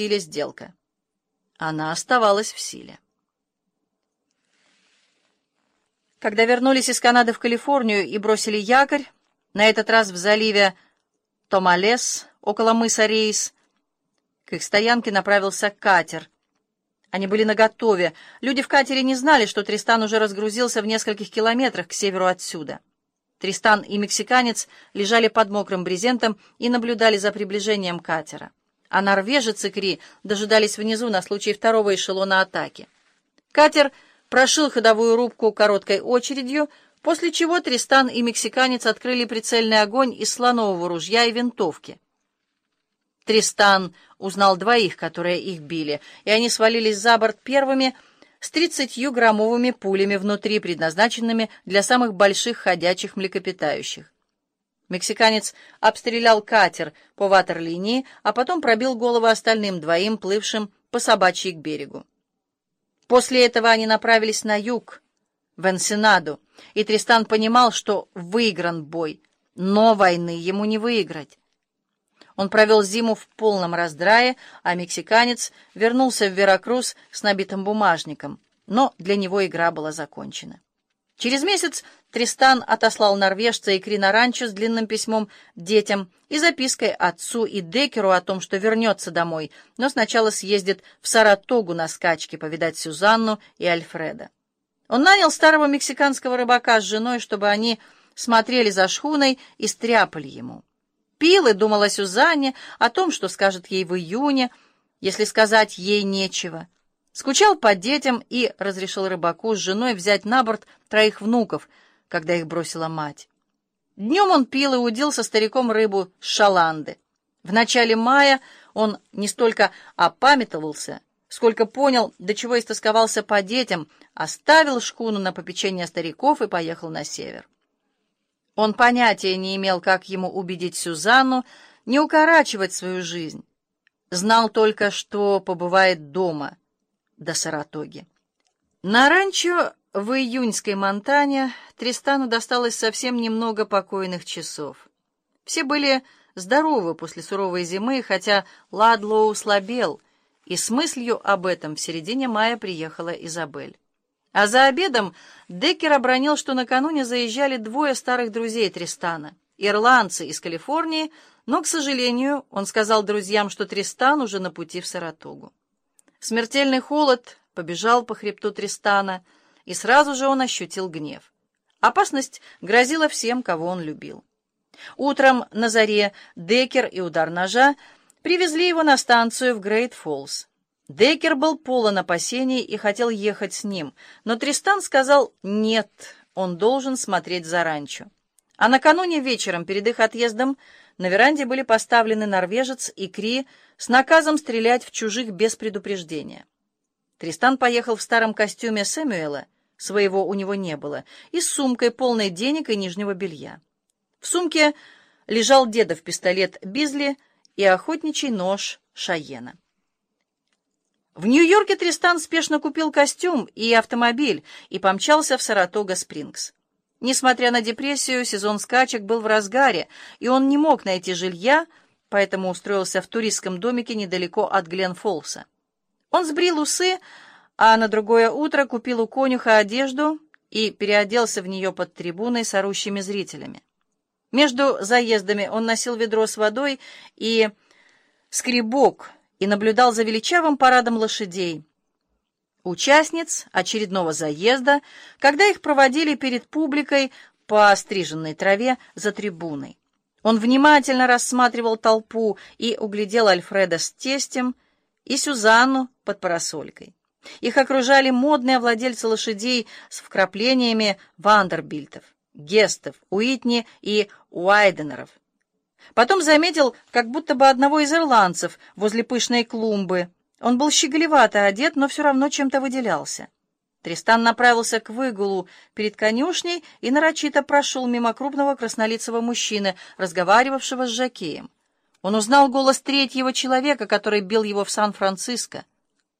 силе сделка. Она оставалась в силе. Когда вернулись из Канады в Калифорнию и бросили якорь, на этот раз в заливе Томалес, около мыса Рейс, к их стоянке направился катер. Они были наготове. Люди в катере не знали, что Тристан уже разгрузился в нескольких километрах к северу отсюда. Тристан и мексиканец лежали под мокрым брезентом и наблюдали за приближением катера. А норвежец и Кри дожидались внизу на случай второго эшелона атаки. Катер прошил ходовую рубку короткой очередью, после чего Тристан и мексиканец открыли прицельный огонь из слонового ружья и винтовки. Тристан узнал двоих, которые их били, и они свалились за борт первыми — с 30-граммовыми пулями внутри, предназначенными для самых больших ходячих млекопитающих. Мексиканец обстрелял катер по ватерлинии, а потом пробил голову остальным двоим, плывшим по собачьей к берегу. После этого они направились на юг, в Энсенаду, и Тристан понимал, что выигран бой, но войны ему не выиграть. Он провел зиму в полном раздрае, а мексиканец вернулся в Веракрус с набитым бумажником. Но для него игра была закончена. Через месяц Тристан отослал норвежца и Крина с длинным письмом детям и запиской отцу и Декеру о том, что вернется домой, но сначала съездит в Саратогу на скачки повидать Сюзанну и Альфреда. Он нанял старого мексиканского рыбака с женой, чтобы они смотрели за шхуной и стряпали ему пил и думал о Сюзанне, о том, что скажет ей в июне, если сказать ей нечего. Скучал по детям и разрешил рыбаку с женой взять на борт троих внуков, когда их бросила мать. Днем он пил и удил со стариком рыбу с шаланды. В начале мая он не столько опамятовался, сколько понял, до чего истосковался по детям, оставил шкуну на попечение стариков и поехал на север. Он понятия не имел, как ему убедить Сюзанну не укорачивать свою жизнь. Знал только, что побывает дома, до Саратоги. На ранчо в июньской Монтане Тристану досталось совсем немного покойных часов. Все были здоровы после суровой зимы, хотя Ладлоу слабел, и с мыслью об этом в середине мая приехала Изабель. А за обедом Деккер обронил, что накануне заезжали двое старых друзей Тристана, ирландцы из Калифорнии, но, к сожалению, он сказал друзьям, что Тристан уже на пути в Саратогу. Смертельный холод побежал по хребту Тристана, и сразу же он ощутил гнев. Опасность грозила всем, кого он любил. Утром на заре Деккер и Удар Ножа привезли его на станцию в Грейт-Фоллс. Деккер был полон опасений и хотел ехать с ним, но Тристан сказал «нет, он должен смотреть за ранчо». А накануне вечером перед их отъездом на веранде были поставлены норвежец и Кри с наказом стрелять в чужих без предупреждения. Тристан поехал в старом костюме Сэмюэла, своего у него не было, и с сумкой, полной денег и нижнего белья. В сумке лежал дедов пистолет Бизли и охотничий нож Шаена. В Нью-Йорке Тристан спешно купил костюм и автомобиль и помчался в Саратога-Спрингс. Несмотря на депрессию, сезон скачек был в разгаре, и он не мог найти жилья, поэтому устроился в туристском домике недалеко от Гленфолса. Он сбрил усы, а на другое утро купил у конюха одежду и переоделся в нее под трибуной с орущими зрителями. Между заездами он носил ведро с водой и скребок — и наблюдал за величавым парадом лошадей. Участниц очередного заезда, когда их проводили перед публикой по стриженной траве за трибуной. Он внимательно рассматривал толпу и углядел Альфреда с тестем и Сюзанну под парасолькой. Их окружали модные владельцы лошадей с вкраплениями Вандербильтов, Гестов, Уитни и Уайденеров. Потом заметил, как будто бы одного из ирландцев возле пышной клумбы. Он был щеголевато одет, но все равно чем-то выделялся. Тристан направился к выгулу перед конюшней и нарочито прошел мимо крупного краснолицего мужчины, разговаривавшего с Жакеем. Он узнал голос третьего человека, который бил его в Сан-Франциско.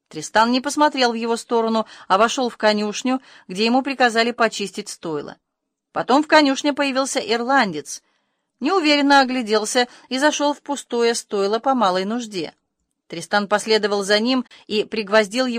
Тристан не посмотрел в его сторону, а вошел в конюшню, где ему приказали почистить стойло. Потом в конюшне появился ирландец — неуверенно огляделся и зашел в пустое стойло по малой нужде. Тристан последовал за ним и пригвоздил его